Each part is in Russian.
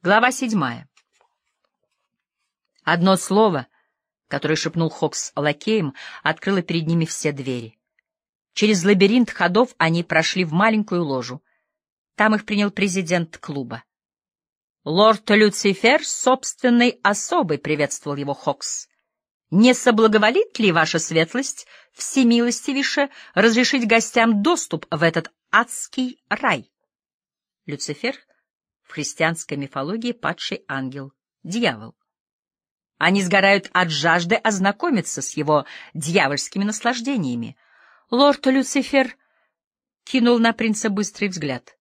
Глава седьмая. Одно слово, которое шепнул Хокс лакеем, открыло перед ними все двери. Через лабиринт ходов они прошли в маленькую ложу. Там их принял президент клуба. Лорд Люцифер собственной особой приветствовал его Хокс. «Не соблаговолит ли ваша светлость всемилостивейше разрешить гостям доступ в этот адский рай?» Люцифер в христианской мифологии падший ангел, дьявол. Они сгорают от жажды ознакомиться с его дьявольскими наслаждениями. Лорд Люцифер кинул на принца быстрый взгляд.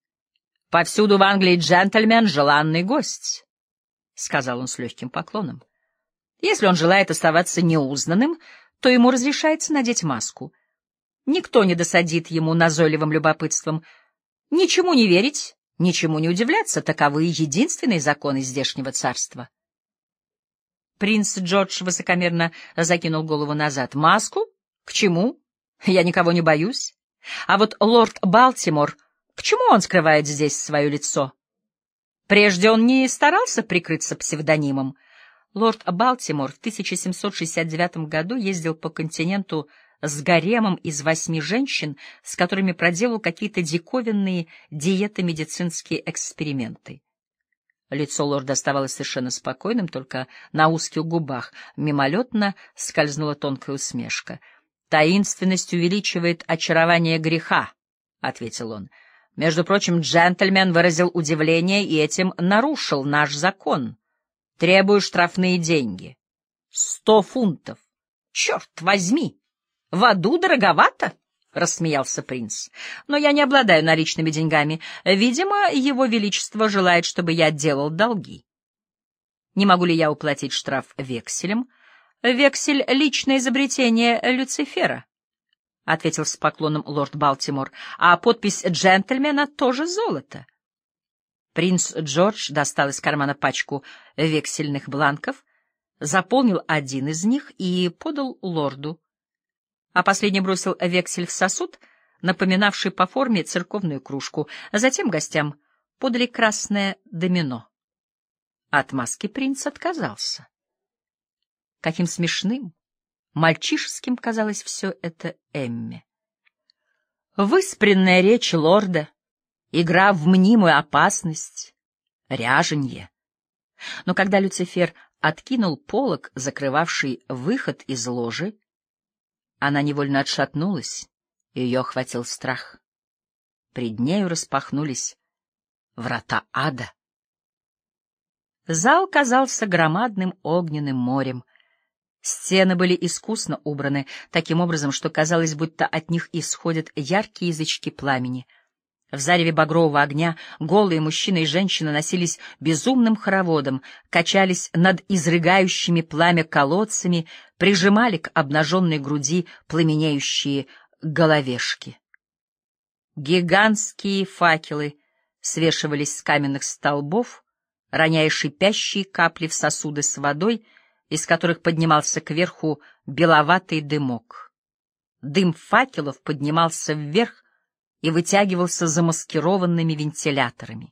«Повсюду в Англии джентльмен — желанный гость», — сказал он с легким поклоном. «Если он желает оставаться неузнанным, то ему разрешается надеть маску. Никто не досадит ему назойливым любопытством. Ничему не верить, ничему не удивляться, таковы единственные законы здешнего царства». Принц Джордж высокомерно закинул голову назад. «Маску? К чему? Я никого не боюсь. А вот лорд Балтимор, к чему он скрывает здесь свое лицо? Прежде он не старался прикрыться псевдонимом. Лорд Балтимор в 1769 году ездил по континенту с гаремом из восьми женщин, с которыми проделал какие-то диковинные диетомедицинские эксперименты. Лицо лорда оставалось совершенно спокойным, только на узких губах мимолетно скользнула тонкая усмешка. «Таинственность увеличивает очарование греха», — ответил он. «Между прочим, джентльмен выразил удивление и этим нарушил наш закон. Требую штрафные деньги. Сто фунтов. Черт возьми! В аду дороговато!» — рассмеялся принц. — Но я не обладаю наличными деньгами. Видимо, его величество желает, чтобы я делал долги. Не могу ли я уплатить штраф векселем? Вексель — личное изобретение Люцифера, — ответил с поклоном лорд Балтимор, — а подпись джентльмена тоже золото. Принц Джордж достал из кармана пачку вексельных бланков, заполнил один из них и подал лорду а последний бросил вексель в сосуд, напоминавший по форме церковную кружку. Затем гостям подали красное домино. От маски принц отказался. Каким смешным, мальчишеским казалось все это Эмме. Выспренная речь лорда, игра в мнимую опасность, ряженье. Но когда Люцифер откинул полог, закрывавший выход из ложи, она невольно отшатнулась, и ее охватил страх. Пред нею распахнулись врата ада. Зал казался громадным огненным морем. Стены были искусно убраны, таким образом, что казалось, будто от них исходят яркие язычки пламени — в зареве багрового огня голые мужчины и женщины носились безумным хороводом, качались над изрыгающими пламя колодцами, прижимали к обнаженной груди пламенеющие головешки. Гигантские факелы свешивались с каменных столбов, роняя шипящие капли в сосуды с водой, из которых поднимался кверху беловатый дымок. Дым факелов поднимался вверх, и вытягивался замаскированными вентиляторами.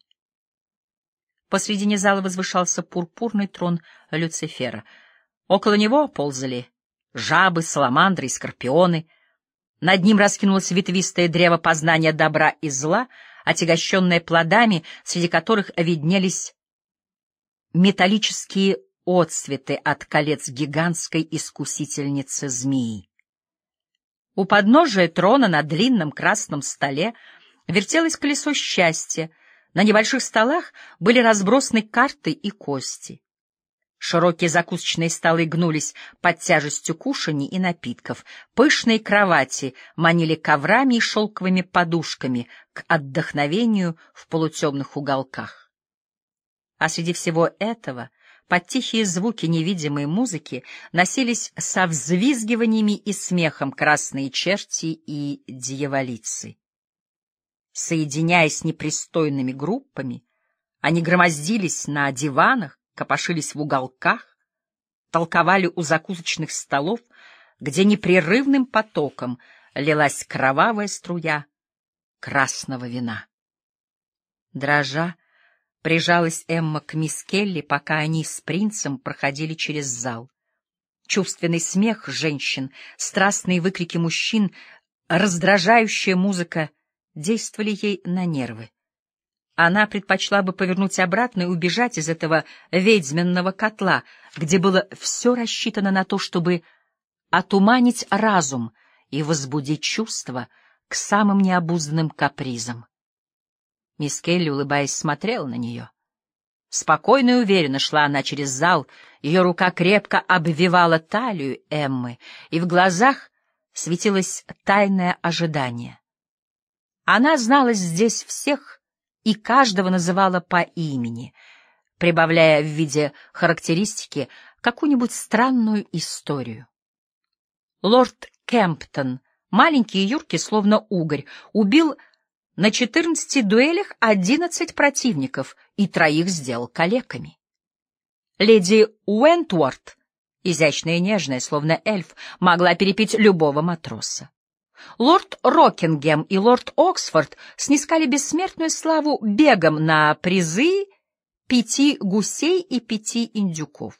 Посредине зала возвышался пурпурный трон Люцифера. Около него ползали жабы, саламандры и скорпионы. Над ним раскинулось ветвистое древо познания добра и зла, отягощенное плодами, среди которых виднелись металлические отцветы от колец гигантской искусительницы змеи. У подножия трона на длинном красном столе вертелось колесо счастья, на небольших столах были разбросаны карты и кости. Широкие закусочные столы гнулись под тяжестью кушаний и напитков. Пышные кровати манили коврами и шелковыми подушками к отдохновению в полутемных уголках. А среди всего этого под тихие звуки невидимой музыки носились со взвизгиваниями и смехом красные черти и дьяволицы. Соединяясь непристойными группами, они громоздились на диванах, копошились в уголках, толковали у закусочных столов, где непрерывным потоком лилась кровавая струя красного вина. Дрожа, Прижалась Эмма к мисс Келли, пока они с принцем проходили через зал. Чувственный смех женщин, страстные выкрики мужчин, раздражающая музыка действовали ей на нервы. Она предпочла бы повернуть обратно и убежать из этого ведьминного котла, где было все рассчитано на то, чтобы отуманить разум и возбудить чувства к самым необузданным капризам. Мисс Келли, улыбаясь, смотрела на нее. Спокойно и уверенно шла она через зал, ее рука крепко обвивала талию Эммы, и в глазах светилось тайное ожидание. Она знала здесь всех и каждого называла по имени, прибавляя в виде характеристики какую-нибудь странную историю. Лорд Кемптон, маленький и юркий, словно угорь, убил на четырнадцати дуэлях одиннадцать противников и троих сделал калеками. Леди Уэнтворт, изящная и нежная, словно эльф, могла перепить любого матроса. Лорд Рокингем и лорд Оксфорд снискали бессмертную славу бегом на призы пяти гусей и пяти индюков.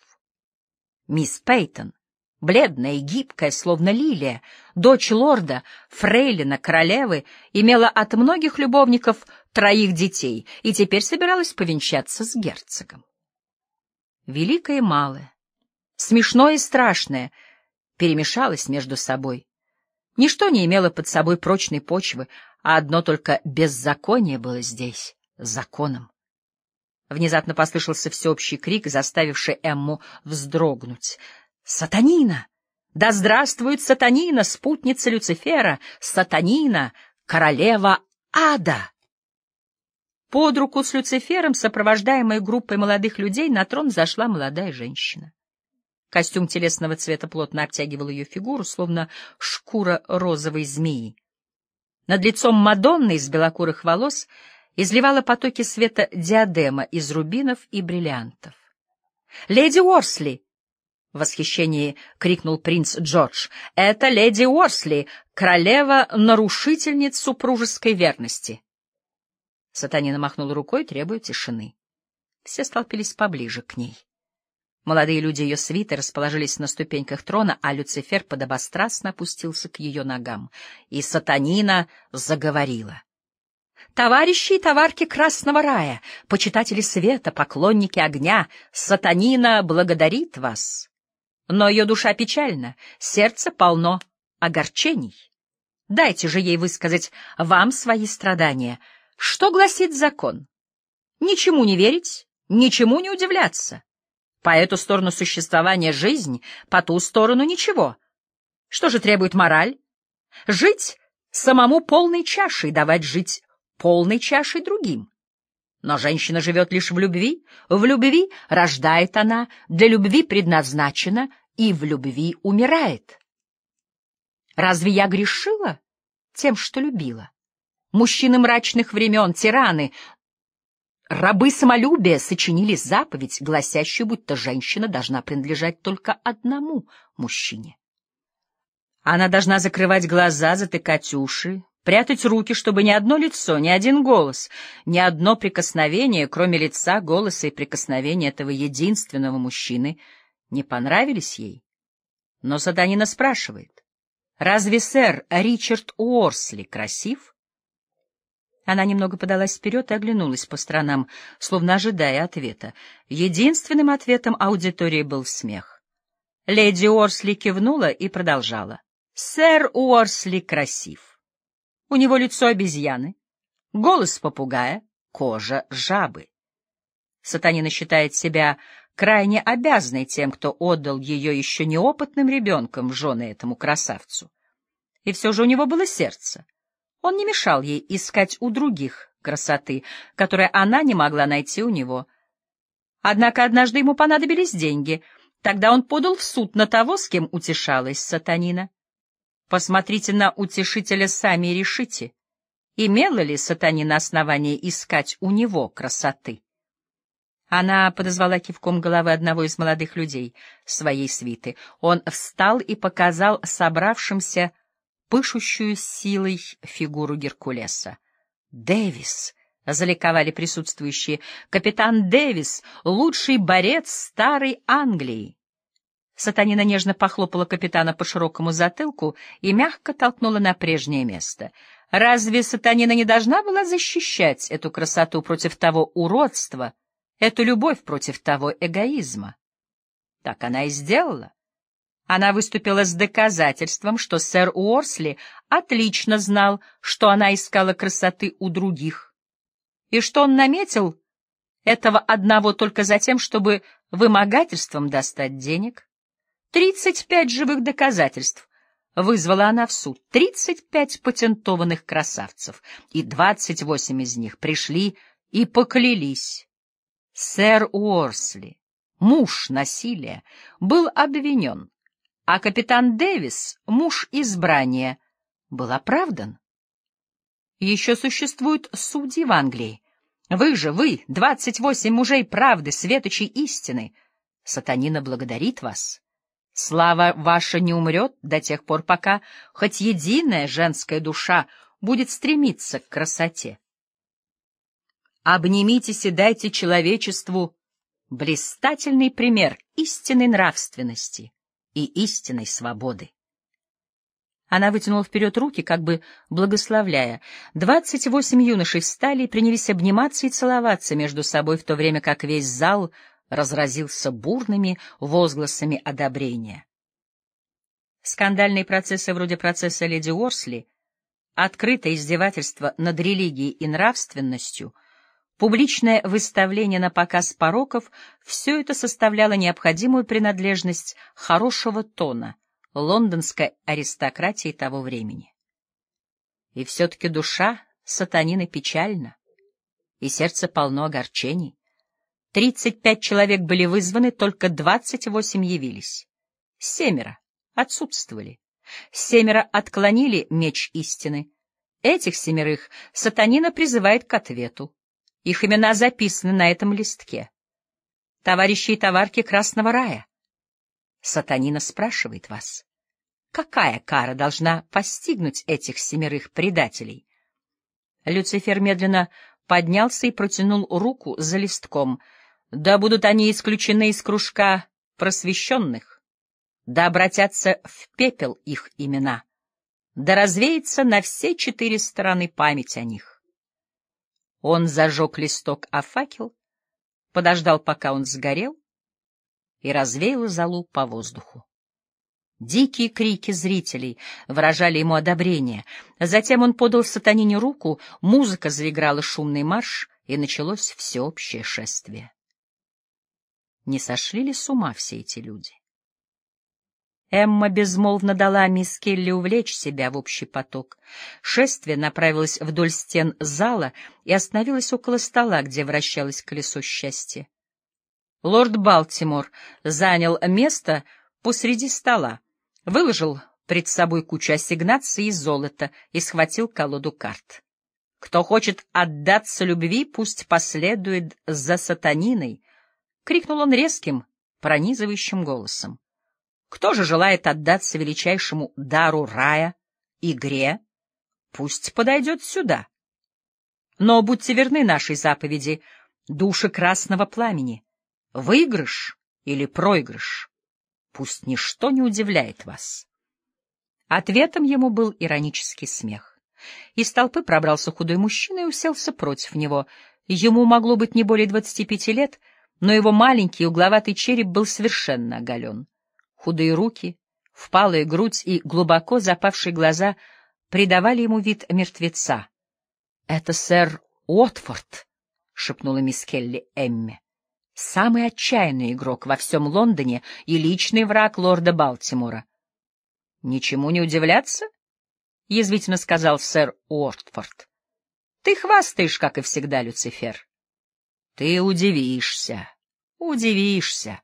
Мисс Пейтон, бледная и гибкая, словно лилия, дочь лорда, фрейлина, королевы, имела от многих любовников троих детей и теперь собиралась повенчаться с герцогом. Великое и малое, смешное и страшное перемешалось между собой. Ничто не имело под собой прочной почвы, а одно только беззаконие было здесь, законом. Внезапно послышался всеобщий крик, заставивший Эмму вздрогнуть. «Сатанина! Да здравствует Сатанина, спутница Люцифера! Сатанина, королева ада!» Под руку с Люцифером, сопровождаемой группой молодых людей, на трон зашла молодая женщина. Костюм телесного цвета плотно обтягивал ее фигуру, словно шкура розовой змеи. Над лицом Мадонны из белокурых волос изливала потоки света диадема из рубинов и бриллиантов. «Леди Уорсли!» — в восхищении крикнул принц Джордж. «Это леди Уорсли, королева-нарушительниц супружеской верности!» Сатанина махнул рукой, требуя тишины. Все столпились поближе к ней. Молодые люди ее свиты расположились на ступеньках трона, а Люцифер подобострастно опустился к ее ногам. И Сатанина заговорила. «Товарищи и товарки Красного Рая, почитатели света, поклонники огня, Сатанина благодарит вас. Но ее душа печальна, сердце полно огорчений. Дайте же ей высказать вам свои страдания. Что гласит закон? Ничему не верить, ничему не удивляться. По эту сторону существования жизнь, по ту сторону ничего. Что же требует мораль? Жить самому полной чашей, давать жить полной чашей другим. Но женщина живет лишь в любви, в любви рождает она, для любви предназначена и в любви умирает. Разве я грешила тем, что любила? Мужчины мрачных времен, тираны, Рабы самолюбия сочинили заповедь, гласящую, будто женщина должна принадлежать только одному мужчине. Она должна закрывать глаза, затыкать уши, прятать руки, чтобы ни одно лицо, ни один голос, ни одно прикосновение, кроме лица, голоса и прикосновения этого единственного мужчины, не понравились ей. Но Сатанина спрашивает, разве сэр Ричард Уорсли красив? Она немного подалась вперед и оглянулась по сторонам, словно ожидая ответа. Единственным ответом аудитории был смех. Леди Уорсли кивнула и продолжала. «Сэр Уорсли красив. У него лицо обезьяны, голос попугая, кожа жабы. Сатанина считает себя крайне обязанной тем, кто отдал ее еще неопытным ребенком жены этому красавцу. И все же у него было сердце. Он не мешал ей искать у других красоты, которые она не могла найти у него. Однако однажды ему понадобились деньги. Тогда он подал в суд на того, с кем утешалась сатанина. Посмотрите на утешителя сами и решите, имела ли сатанина основание искать у него красоты. Она подозвала кивком головы одного из молодых людей своей свиты. Он встал и показал собравшимся пышущую силой фигуру Геркулеса. «Дэвис!» —— заликовали присутствующие. «Капитан Дэвис — лучший борец старой Англии!» Сатанина нежно похлопала капитана по широкому затылку и мягко толкнула на прежнее место. Разве Сатанина не должна была защищать эту красоту против того уродства, эту любовь против того эгоизма? Так она и сделала. Она выступила с доказательством, что сэр Уорсли отлично знал, что она искала красоты у других, и что он наметил этого одного только за тем, чтобы вымогательством достать денег. Тридцать пять живых доказательств вызвала она в суд, тридцать пять патентованных красавцев, и двадцать восемь из них пришли и поклялись. Сэр Уорсли, муж насилия, был обвинен, а капитан Дэвис, муж избрания, был оправдан. Еще существуют судьи в Англии. Вы же, вы, двадцать восемь мужей правды, светочей истины. Сатанина благодарит вас. Слава ваша не умрет до тех пор, пока хоть единая женская душа будет стремиться к красоте. Обнимитесь и дайте человечеству блистательный пример истинной нравственности и истинной свободы. Она вытянула вперед руки, как бы благословляя. Двадцать восемь юношей встали и принялись обниматься и целоваться между собой, в то время как весь зал разразился бурными возгласами одобрения. Скандальные процессы вроде процесса леди Орсли, открытое издевательство над религией и нравственностью, публичное выставление на показ пороков — все это составляло необходимую принадлежность хорошего тона — лондонской аристократии того времени. И все-таки душа сатанины печальна, и сердце полно огорчений. Тридцать пять человек были вызваны, только двадцать восемь явились. Семеро отсутствовали. Семеро отклонили меч истины. Этих семерых сатанина призывает к ответу. Их имена записаны на этом листке. Товарищи и товарки Красного Рая. Сатанина спрашивает вас, какая кара должна постигнуть этих семерых предателей? Люцифер медленно поднялся и протянул руку за листком. Да будут они исключены из кружка просвещенных, да обратятся в пепел их имена, да развеется на все четыре стороны память о них. Он зажег листок о факел, подождал, пока он сгорел, и развеял залу по воздуху. Дикие крики зрителей выражали ему одобрение. Затем он подал сатанине руку, музыка заиграла шумный марш, и началось всеобщее шествие. Не сошли ли с ума все эти люди? Эмма безмолвно дала мисс Келли увлечь себя в общий поток. Шествие направилось вдоль стен зала и остановилось около стола, где вращалось колесо счастья. Лорд Балтимор занял место посреди стола, выложил пред собой кучу ассигнаций и золота и схватил колоду карт. «Кто хочет отдаться любви, пусть последует за сатаниной!» — крикнул он резким, пронизывающим голосом. «Кто же желает отдаться величайшему дару рая, игре, пусть подойдет сюда. Но будьте верны нашей заповеди, души красного пламени. Выигрыш или проигрыш? Пусть ничто не удивляет вас. Ответом ему был иронический смех. Из толпы пробрался худой мужчина и уселся против него. Ему могло быть не более двадцати пяти лет, но его маленький угловатый череп был совершенно оголен. Худые руки, впалая грудь и глубоко запавшие глаза придавали ему вид мертвеца. — Это сэр Уотфорд, — шепнула мисс Келли Эмме самый отчаянный игрок во всем Лондоне и личный враг лорда Балтимора. — Ничему не удивляться? — язвительно сказал сэр Уортфорд. — Ты хвастаешь, как и всегда, Люцифер. — Ты удивишься, удивишься.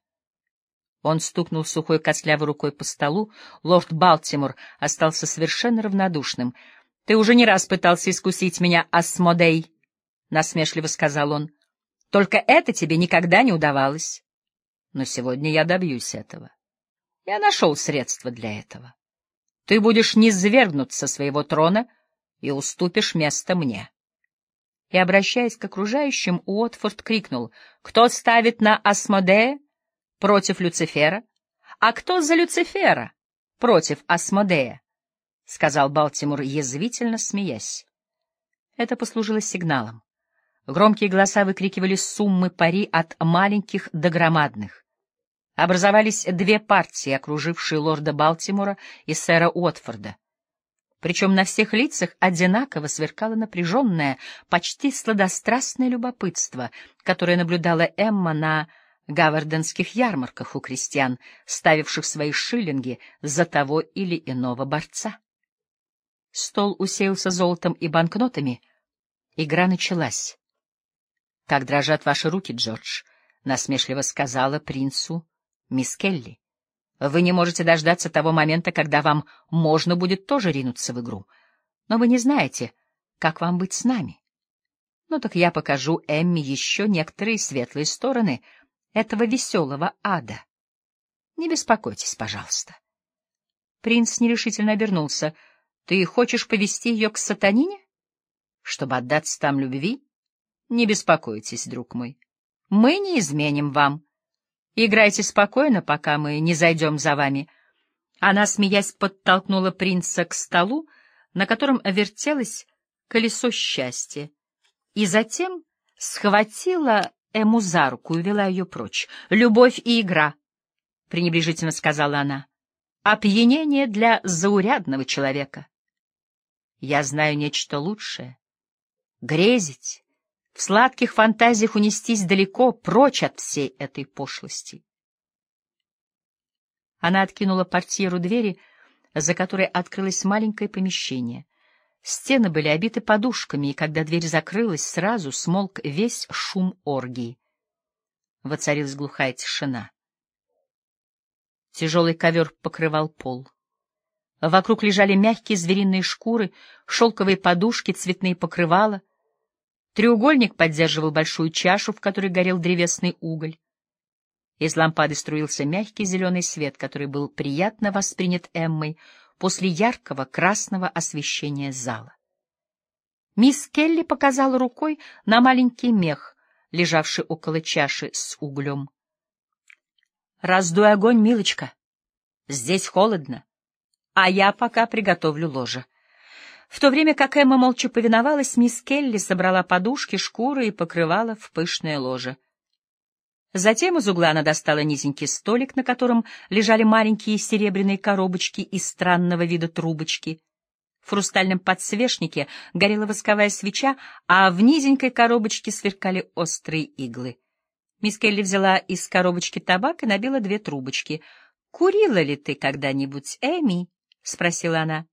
Он стукнул сухой костлявой рукой по столу. Лорд Балтимор остался совершенно равнодушным. — Ты уже не раз пытался искусить меня, Асмодей, — насмешливо сказал он. — только это тебе никогда не удавалось. Но сегодня я добьюсь этого. Я нашел средства для этого. Ты будешь низвергнут со своего трона и уступишь место мне. И, обращаясь к окружающим, Уотфорд крикнул «Кто ставит на Асмодея против Люцифера? А кто за Люцифера против Асмодея?» — сказал Балтимор, язвительно смеясь. Это послужило сигналом. Громкие голоса выкрикивали суммы пари от маленьких до громадных. Образовались две партии, окружившие лорда Балтимора и сэра Уотфорда. Причем на всех лицах одинаково сверкало напряженное, почти сладострастное любопытство, которое наблюдала Эмма на гаварденских ярмарках у крестьян, ставивших свои шиллинги за того или иного борца. Стол усеялся золотом и банкнотами. Игра началась. — Как дрожат ваши руки, Джордж, — насмешливо сказала принцу мисс Келли. Вы не можете дождаться того момента, когда вам можно будет тоже ринуться в игру. Но вы не знаете, как вам быть с нами. Ну так я покажу Эмми еще некоторые светлые стороны этого веселого ада. Не беспокойтесь, пожалуйста. Принц нерешительно обернулся. Ты хочешь повести ее к сатанине? Чтобы отдаться там любви? Не беспокойтесь, друг мой. Мы не изменим вам. Играйте спокойно, пока мы не зайдем за вами. Она, смеясь, подтолкнула принца к столу, на котором вертелось колесо счастья, и затем схватила Эму за руку и вела ее прочь. «Любовь и игра», — пренебрежительно сказала она, — «опьянение для заурядного человека». «Я знаю нечто лучшее. Грезить, в сладких фантазиях унестись далеко, прочь от всей этой пошлости. Она откинула портьеру двери, за которой открылось маленькое помещение. Стены были обиты подушками, и когда дверь закрылась, сразу смолк весь шум оргии. Воцарилась глухая тишина. Тяжелый ковер покрывал пол. Вокруг лежали мягкие звериные шкуры, шелковые подушки, цветные покрывала — Треугольник поддерживал большую чашу, в которой горел древесный уголь. Из лампады струился мягкий зеленый свет, который был приятно воспринят Эммой после яркого красного освещения зала. Мисс Келли показала рукой на маленький мех, лежавший около чаши с углем. — Раздуй огонь, милочка. Здесь холодно, а я пока приготовлю ложе. В то время как Эмма молча повиновалась, мисс Келли собрала подушки, шкуры и покрывала в пышное ложе. Затем из угла она достала низенький столик, на котором лежали маленькие серебряные коробочки из странного вида трубочки. В хрустальном подсвечнике горела восковая свеча, а в низенькой коробочке сверкали острые иглы. Мисс Келли взяла из коробочки табак и набила две трубочки. — Курила ли ты когда-нибудь, Эми? — спросила она.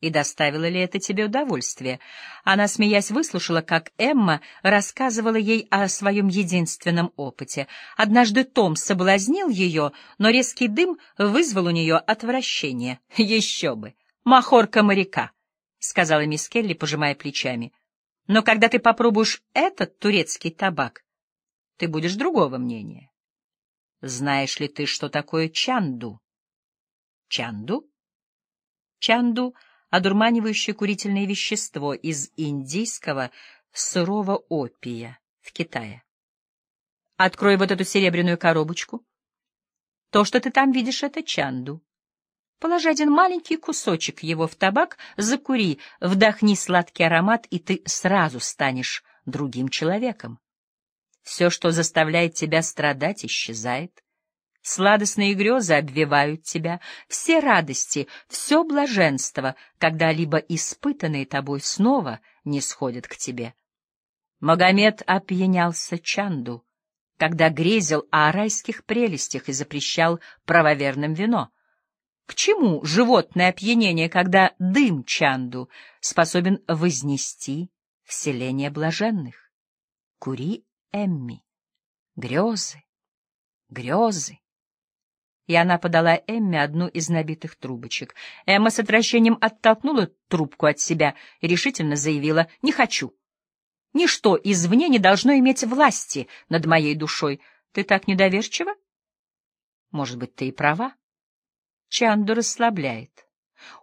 И доставило ли это тебе удовольствие? Она, смеясь, выслушала, как Эмма рассказывала ей о своем единственном опыте. Однажды Том соблазнил ее, но резкий дым вызвал у нее отвращение. Еще бы! Махорка моряка, — сказала мисс Келли, пожимая плечами. Но когда ты попробуешь этот турецкий табак, ты будешь другого мнения. Знаешь ли ты, что такое чанду? Чанду? Чанду — одурманивающее курительное вещество из индийского сырого опия в Китае. Открой вот эту серебряную коробочку. То, что ты там видишь, — это чанду. Положи один маленький кусочек его в табак, закури, вдохни сладкий аромат, и ты сразу станешь другим человеком. Все, что заставляет тебя страдать, исчезает. Сладостные грезы обвивают тебя, все радости, все блаженство, когда-либо испытанные тобой, снова не сходят к тебе. Магомед опьянялся чанду, когда грезил о райских прелестях и запрещал правоверным вино. К чему животное опьянение, когда дым чанду способен вознести вселение блаженных? Кури, Эмми, грезы, грезы и она подала Эмме одну из набитых трубочек. Эмма с отвращением оттолкнула трубку от себя и решительно заявила «Не хочу». «Ничто извне не должно иметь власти над моей душой. Ты так недоверчива?» «Может быть, ты и права?» Чанду расслабляет.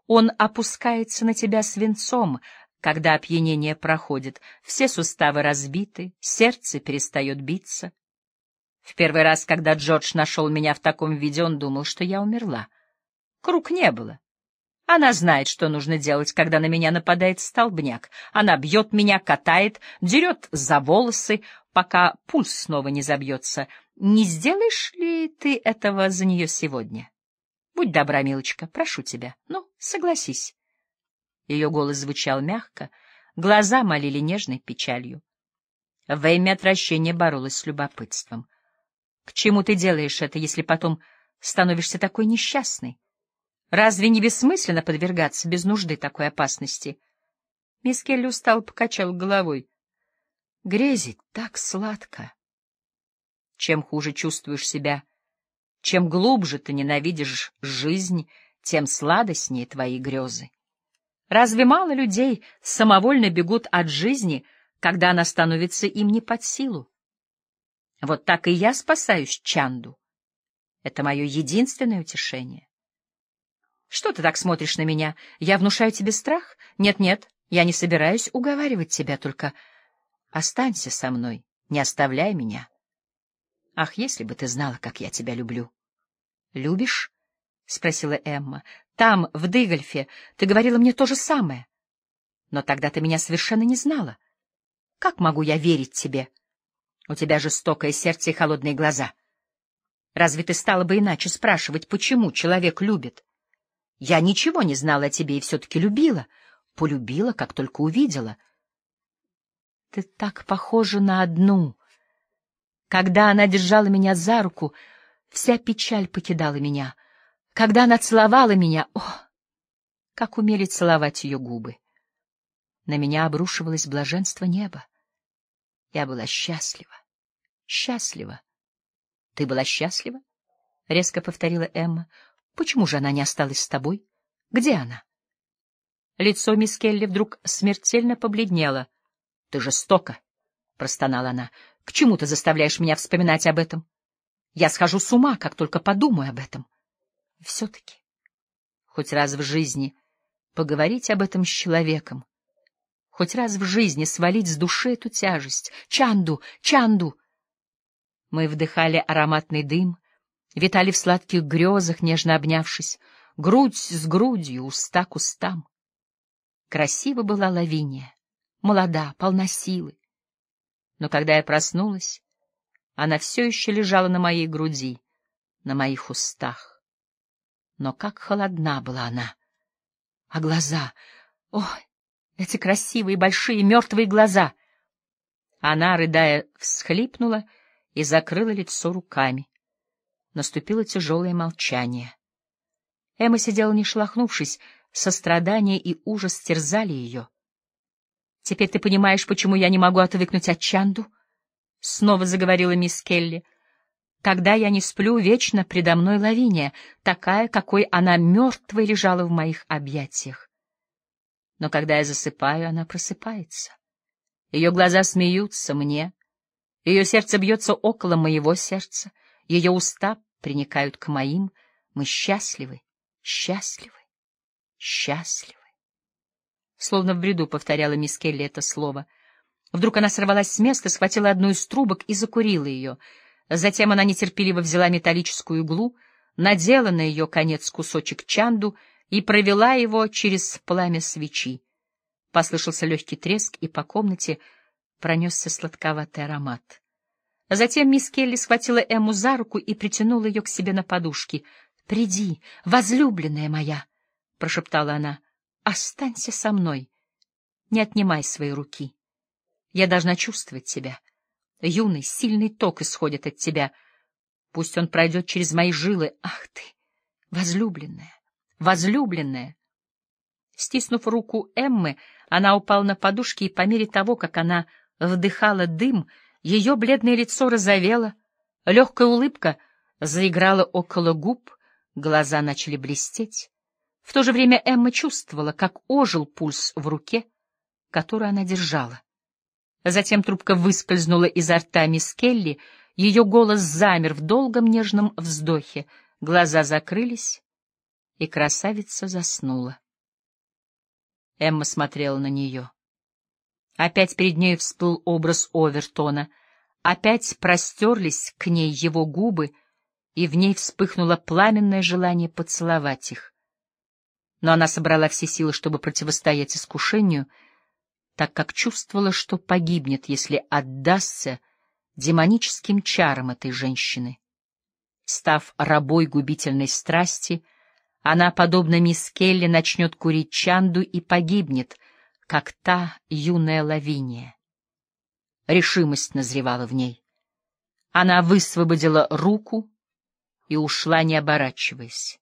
Он опускается на тебя свинцом, Когда опьянение проходит, все суставы разбиты, сердце перестает биться. В первый раз, когда Джордж нашел меня в таком виде, он думал, что я умерла. Круг не было. Она знает, что нужно делать, когда на меня нападает столбняк. Она бьет меня, катает, дерет за волосы, пока пульс снова не забьется. Не сделаешь ли ты этого за нее сегодня? Будь добра, милочка, прошу тебя. Ну, согласись. Ее голос звучал мягко, глаза молили нежной печалью. Во имя отвращения боролась с любопытством. К чему ты делаешь это, если потом становишься такой несчастной? Разве не бессмысленно подвергаться без нужды такой опасности? Мисс Келли устал покачал головой. Грезить так сладко. Чем хуже чувствуешь себя, чем глубже ты ненавидишь жизнь, тем сладостнее твои грезы. Разве мало людей самовольно бегут от жизни, когда она становится им не под силу? Вот так и я спасаюсь Чанду. Это мое единственное утешение. Что ты так смотришь на меня? Я внушаю тебе страх? Нет-нет, я не собираюсь уговаривать тебя, только останься со мной, не оставляй меня. Ах, если бы ты знала, как я тебя люблю. Любишь? — спросила Эмма. — Там, в Дыгольфе, ты говорила мне то же самое. Но тогда ты меня совершенно не знала. Как могу я верить тебе? У тебя жестокое сердце и холодные глаза. Разве ты стала бы иначе спрашивать, почему человек любит? Я ничего не знала о тебе и все-таки любила. Полюбила, как только увидела. Ты так похожа на одну. Когда она держала меня за руку, вся печаль покидала меня. Когда она целовала меня, о, как умели целовать ее губы. На меня обрушивалось блаженство неба. Я была счастлива, счастлива. — Ты была счастлива? — резко повторила Эмма. Почему же она не осталась с тобой? Где она? Лицо мисс Келли вдруг смертельно побледнело. — Ты жестоко, — простонала она. — К чему ты заставляешь меня вспоминать об этом? Я схожу с ума, как только подумаю об этом. Все-таки, хоть раз в жизни поговорить об этом с человеком, хоть раз в жизни свалить с души эту тяжесть. Чанду, Чанду! Мы вдыхали ароматный дым, витали в сладких грезах, нежно обнявшись, грудь с грудью, уста к устам. Красива была Лавиния, молода, полна силы. Но когда я проснулась, она все еще лежала на моей груди, на моих устах. Но как холодна была она! А глаза... Ой, эти красивые, большие, мертвые глаза! Она, рыдая, всхлипнула и закрыла лицо руками. Наступило тяжелое молчание. Эмма сидела не шелохнувшись, сострадание и ужас терзали ее. — Теперь ты понимаешь, почему я не могу отвыкнуть от Чанду? — снова заговорила мисс Келли. — Когда я не сплю, вечно предо мной Лавиния, такая, какой она мертвой лежала в моих объятиях. Но когда я засыпаю, она просыпается. Ее глаза смеются мне, ее сердце бьется около моего сердца, ее уста приникают к моим. Мы счастливы, счастливы, счастливы. Словно в бреду повторяла мисс Келли это слово. Вдруг она сорвалась с места, схватила одну из трубок и закурила ее. Затем она нетерпеливо взяла металлическую иглу, надела на ее конец кусочек чанду и провела его через пламя свечи. Послышался легкий треск, и по комнате пронесся сладковатый аромат. Затем мисс Келли схватила Эмму за руку и притянула ее к себе на подушки. — Приди, возлюбленная моя, — прошептала она, — останься со мной. Не отнимай свои руки. Я должна чувствовать тебя. Юный, сильный ток исходит от тебя. Пусть он пройдет через мои жилы. Ах ты, возлюбленная, возлюбленная! Стиснув руку Эммы, она упала на подушки, и по мере того, как она вдыхала дым, — ее бледное лицо розовело, легкая улыбка заиграла около губ, глаза начали блестеть. В то же время Эмма чувствовала, как ожил пульс в руке, которую она держала. Затем трубка выскользнула изо рта мисс Келли, ее голос замер в долгом нежном вздохе, глаза закрылись, и красавица заснула. Эмма смотрела на нее. Опять перед ней всплыл образ Овертона. Опять простерлись к ней его губы, и в ней вспыхнуло пламенное желание поцеловать их. Но она собрала все силы, чтобы противостоять искушению, так как чувствовала, что погибнет, если отдастся демоническим чарам этой женщины. Став рабой губительной страсти, она, подобно мисс Келли, начнет курить чанду и погибнет — как та юная лавиния. Решимость назревала в ней. Она высвободила руку и ушла, не оборачиваясь.